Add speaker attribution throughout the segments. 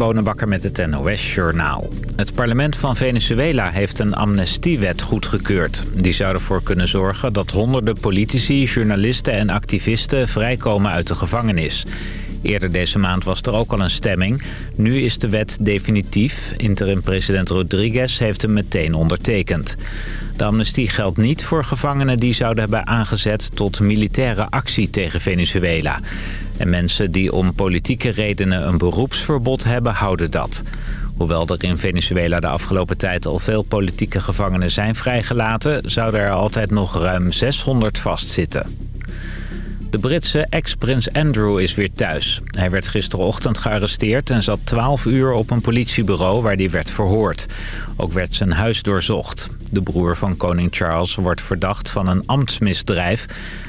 Speaker 1: Bonenbakker met het NOS Journaal. Het parlement van Venezuela heeft een amnestiewet goedgekeurd. Die zou ervoor kunnen zorgen dat honderden politici, journalisten en activisten vrijkomen uit de gevangenis. Eerder deze maand was er ook al een stemming. Nu is de wet definitief. Interim-president Rodriguez heeft hem meteen ondertekend. De amnestie geldt niet voor gevangenen die zouden hebben aangezet tot militaire actie tegen Venezuela. En mensen die om politieke redenen een beroepsverbod hebben, houden dat. Hoewel er in Venezuela de afgelopen tijd al veel politieke gevangenen zijn vrijgelaten... zouden er altijd nog ruim 600 vastzitten. De Britse ex-prins Andrew is weer thuis. Hij werd gisterochtend gearresteerd en zat 12 uur op een politiebureau waar hij werd verhoord. Ook werd zijn huis doorzocht. De broer van koning Charles wordt verdacht van een ambtsmisdrijf.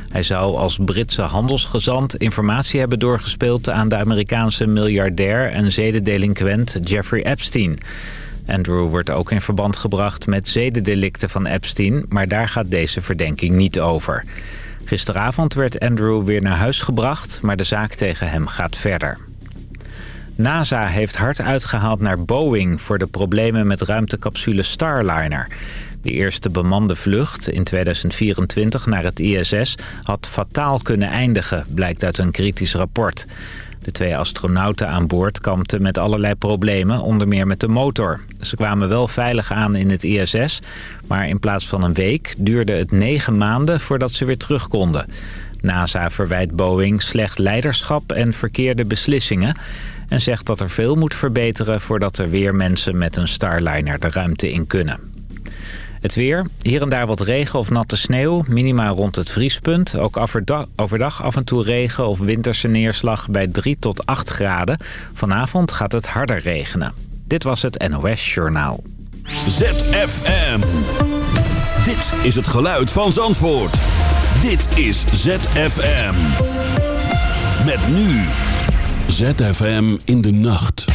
Speaker 1: Hij zou als Britse handelsgezant informatie hebben doorgespeeld aan de Amerikaanse miljardair en zedendelinquent Jeffrey Epstein. Andrew wordt ook in verband gebracht met zedendelicten van Epstein, maar daar gaat deze verdenking niet over. Gisteravond werd Andrew weer naar huis gebracht, maar de zaak tegen hem gaat verder. NASA heeft hard uitgehaald naar Boeing voor de problemen met ruimtecapsule Starliner. De eerste bemande vlucht in 2024 naar het ISS had fataal kunnen eindigen, blijkt uit een kritisch rapport. De twee astronauten aan boord kampten met allerlei problemen, onder meer met de motor. Ze kwamen wel veilig aan in het ISS, maar in plaats van een week duurde het negen maanden voordat ze weer terug konden. NASA verwijt Boeing slecht leiderschap en verkeerde beslissingen... en zegt dat er veel moet verbeteren voordat er weer mensen met een Starliner de ruimte in kunnen. Het weer, hier en daar wat regen of natte sneeuw, minima rond het vriespunt. Ook overdag, af en toe regen of winterse neerslag bij 3 tot 8 graden. Vanavond gaat het harder regenen. Dit was het NOS Journaal.
Speaker 2: ZFM. Dit is het geluid van Zandvoort. Dit is ZFM. Met nu. ZFM in de nacht.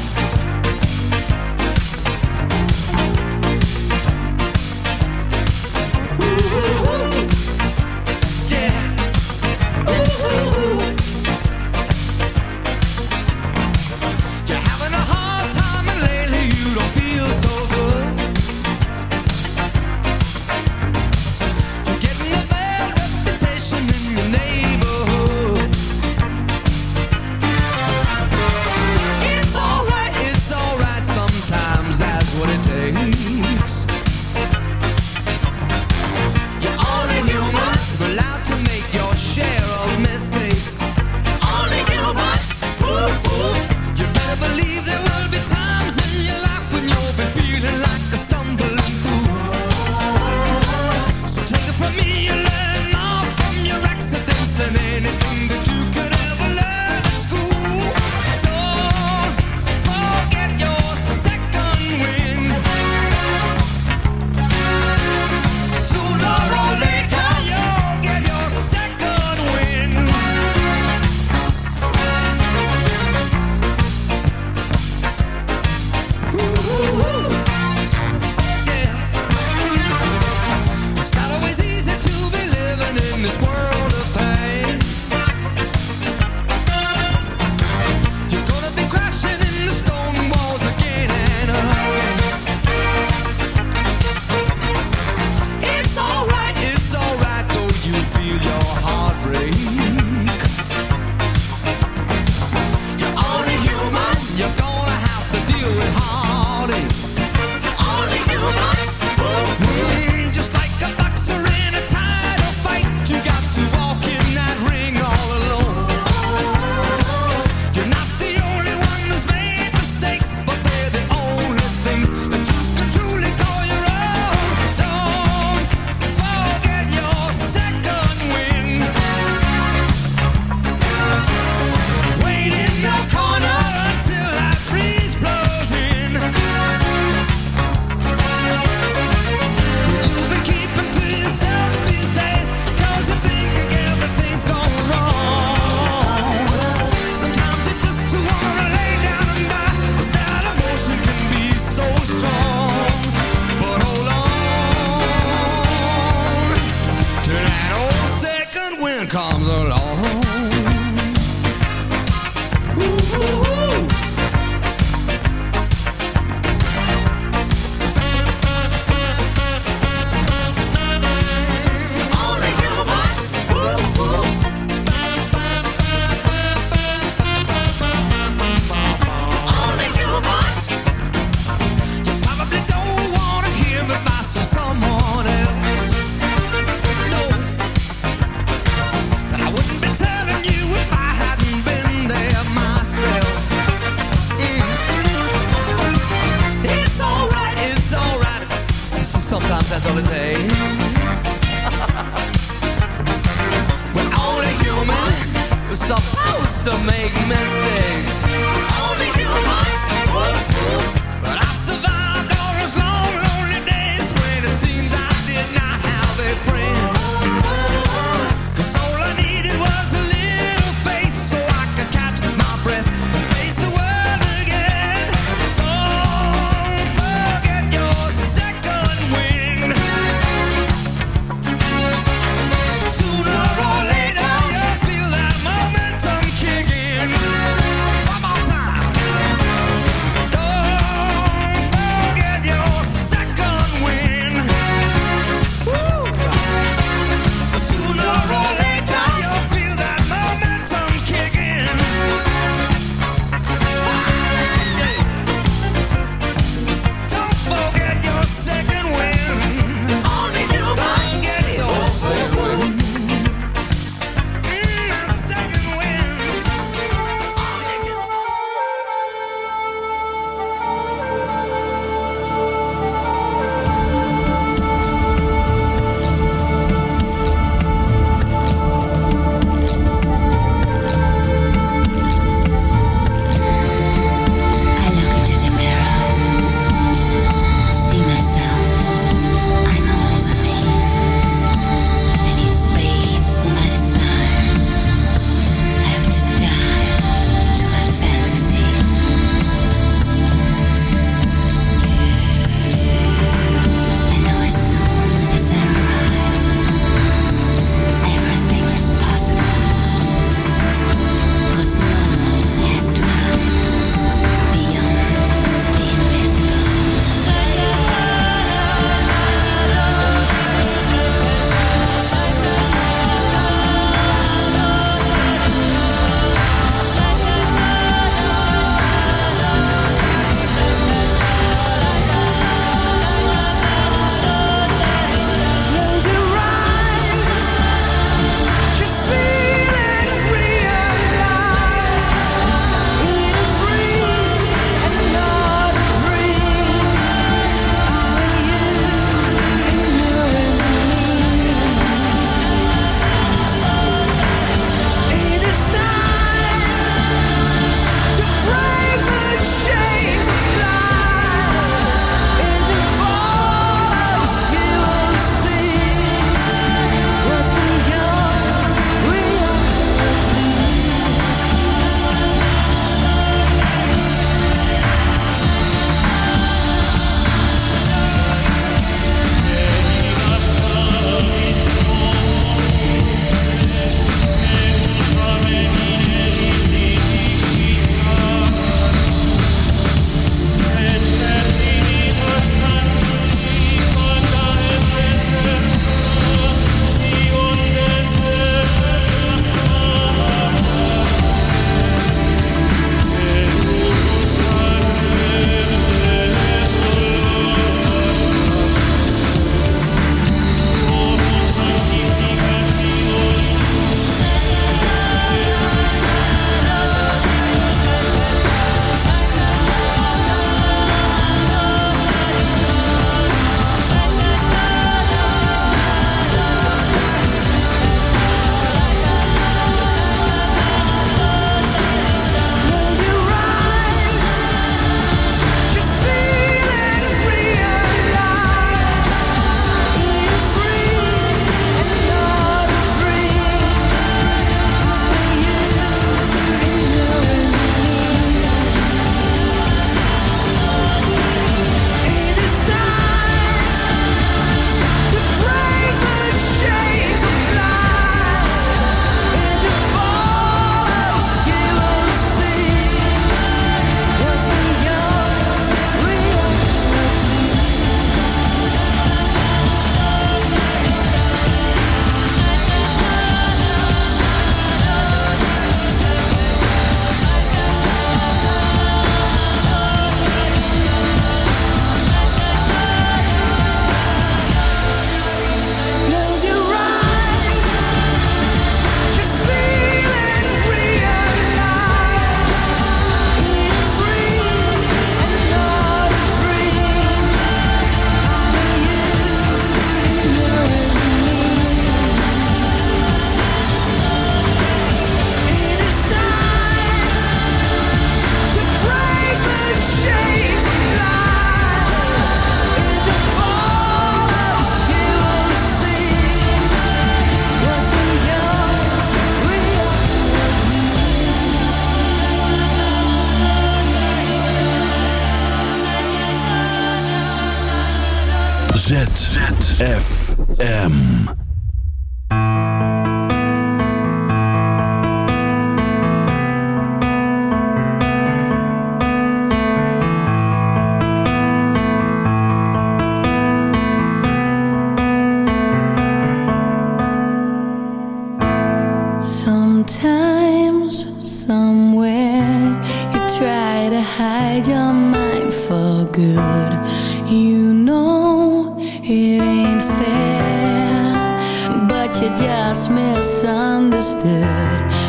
Speaker 3: did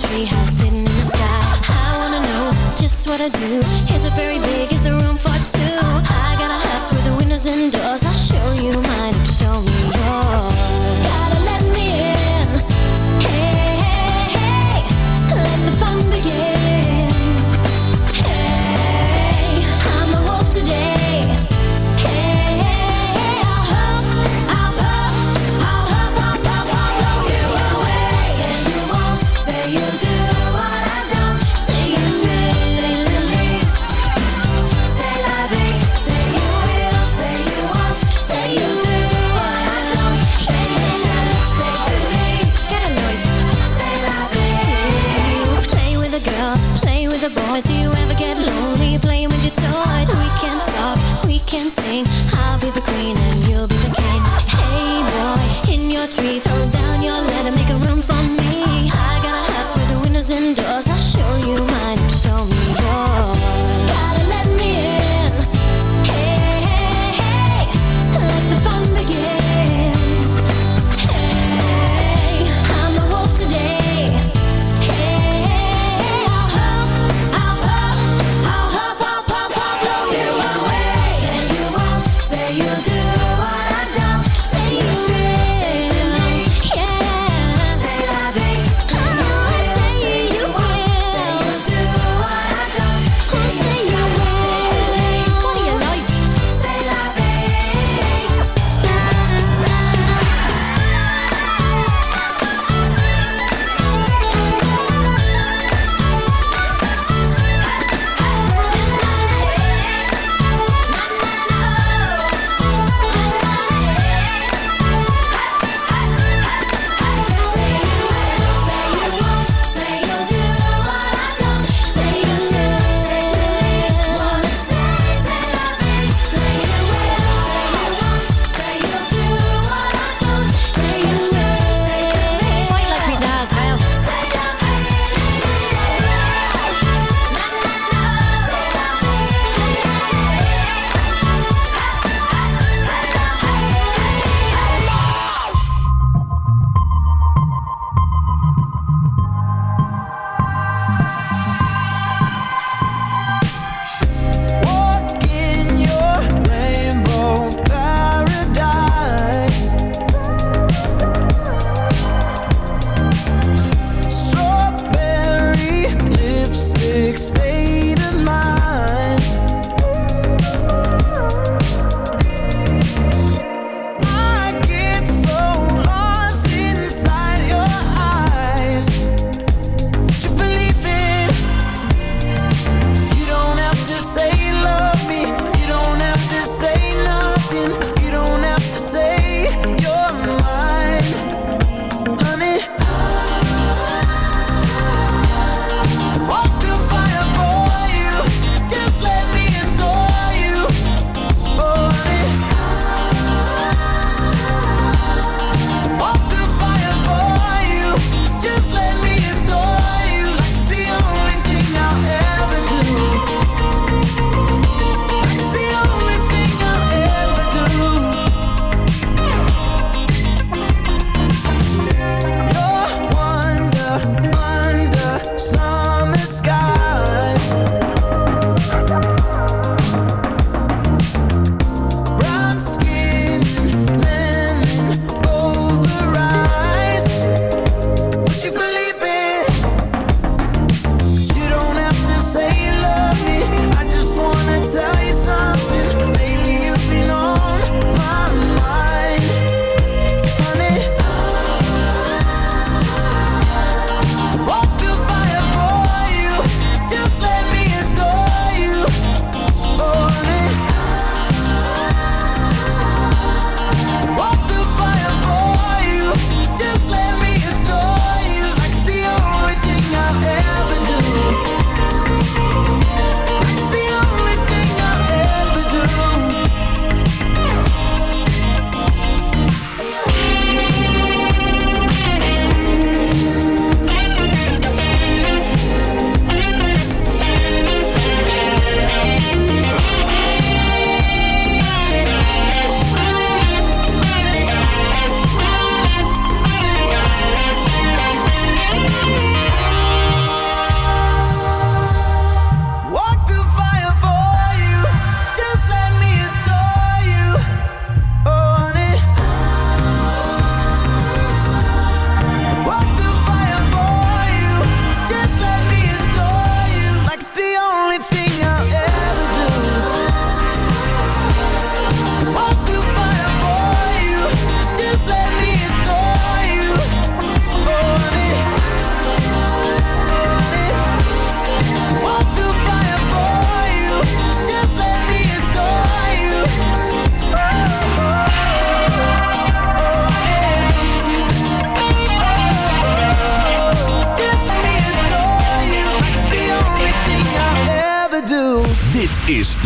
Speaker 3: treehouse sitting in the sky. I wanna know just what I do. Is it very big? Is the room for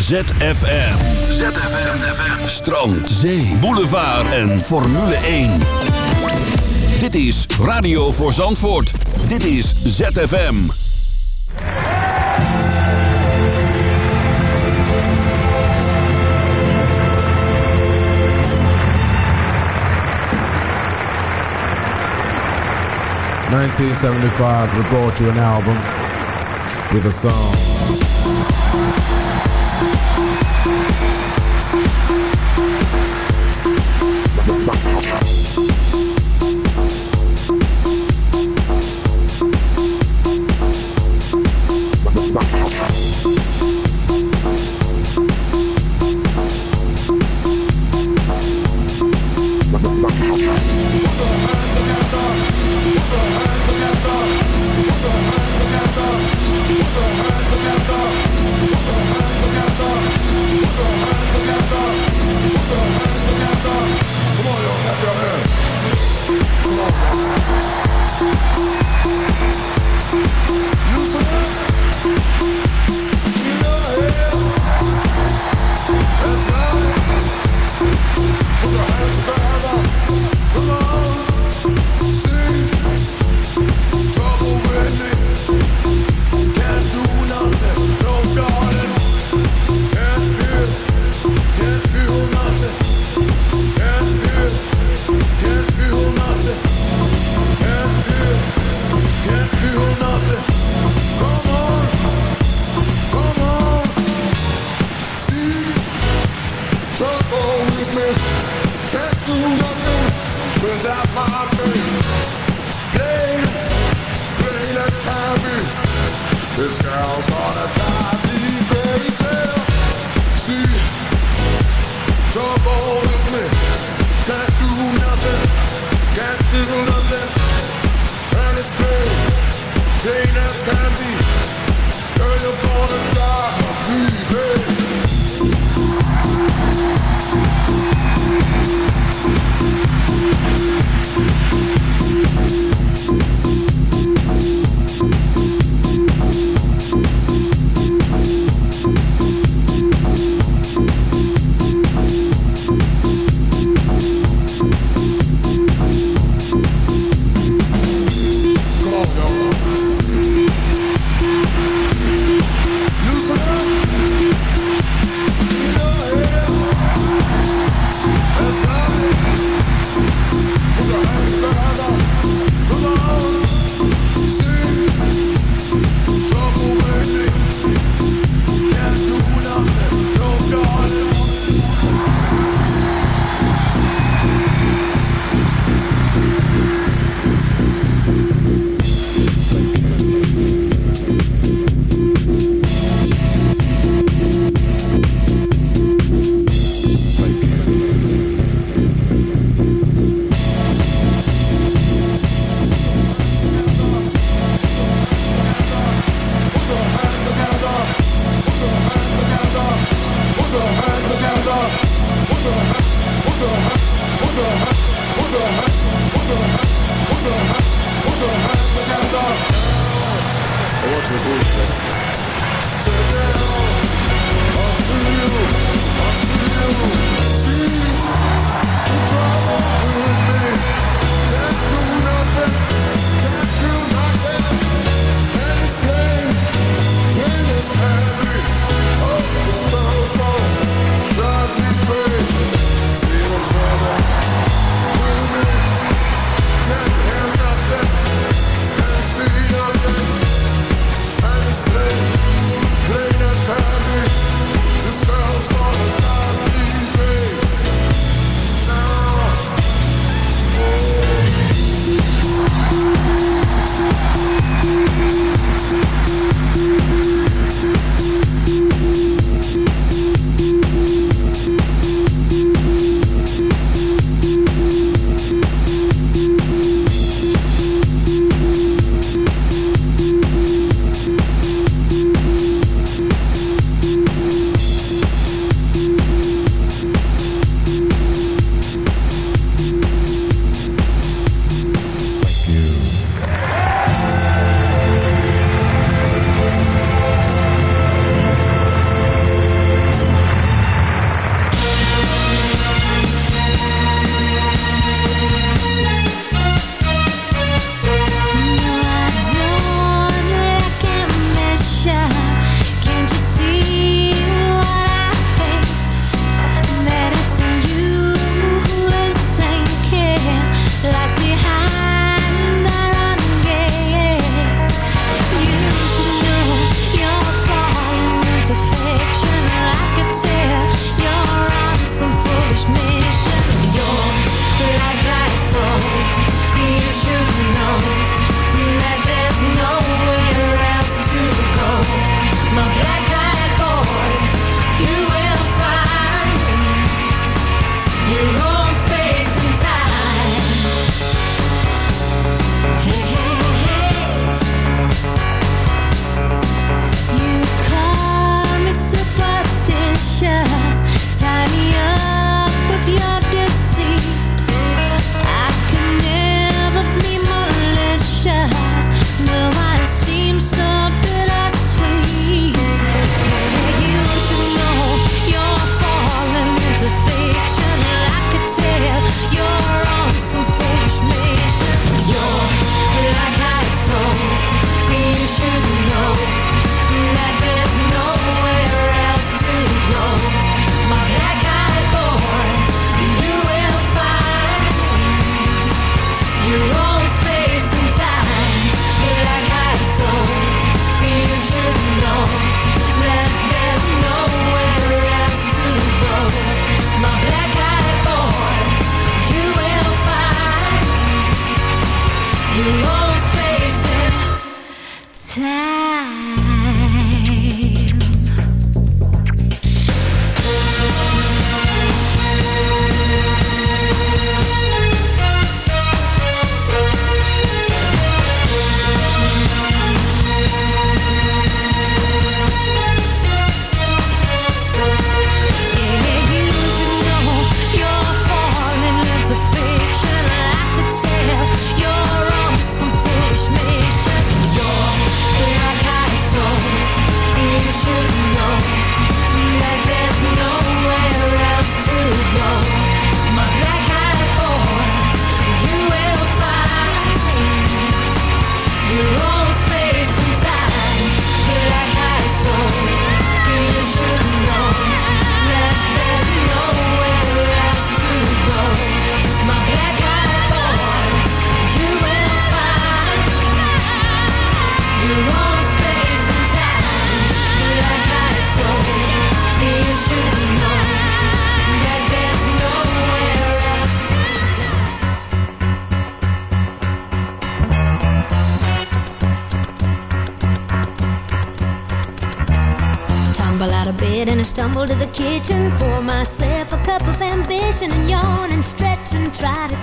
Speaker 2: ZFM. ZFM. Strand, zee, boulevard en Formule 1. Dit is Radio voor Zandvoort. Dit is ZFM.
Speaker 4: Nineteen seventy five, we brought you an album with a song.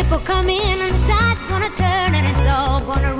Speaker 5: ship will come in and the tide's gonna turn and it's all gonna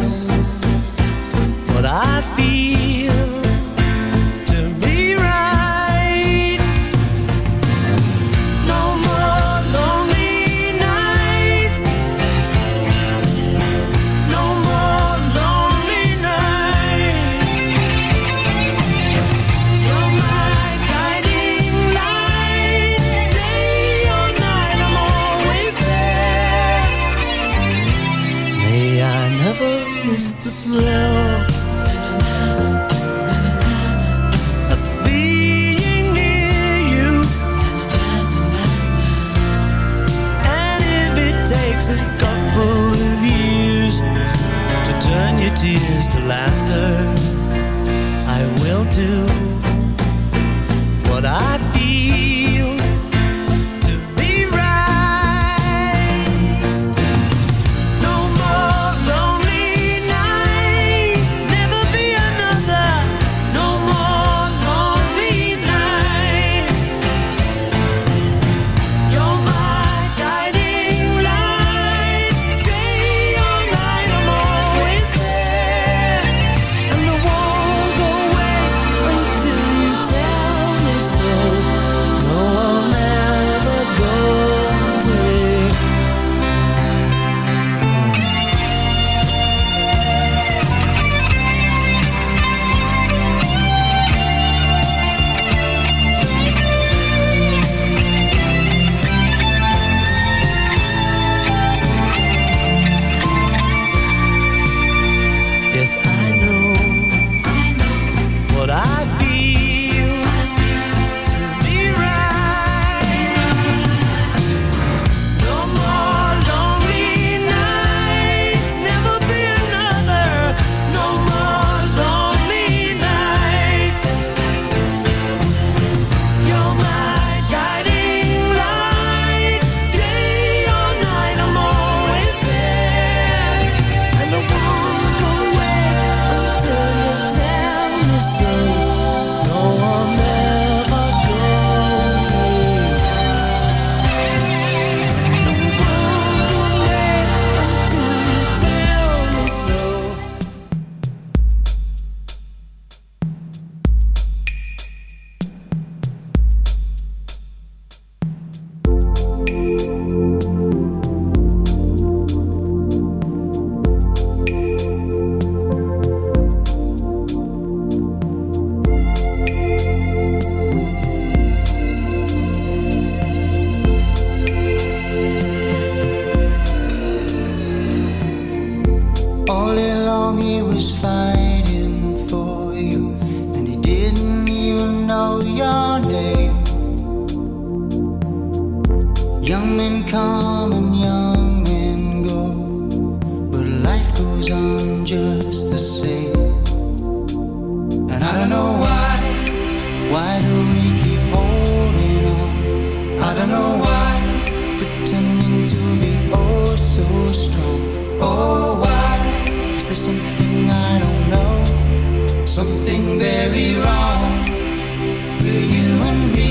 Speaker 6: Know
Speaker 7: your name. Young men come and young men go, but life goes on just the same. And I don't know why, why do we keep holding on? I don't know why, pretending to be oh so strong. Oh, why is there something I don't know? Something very wrong be you and me.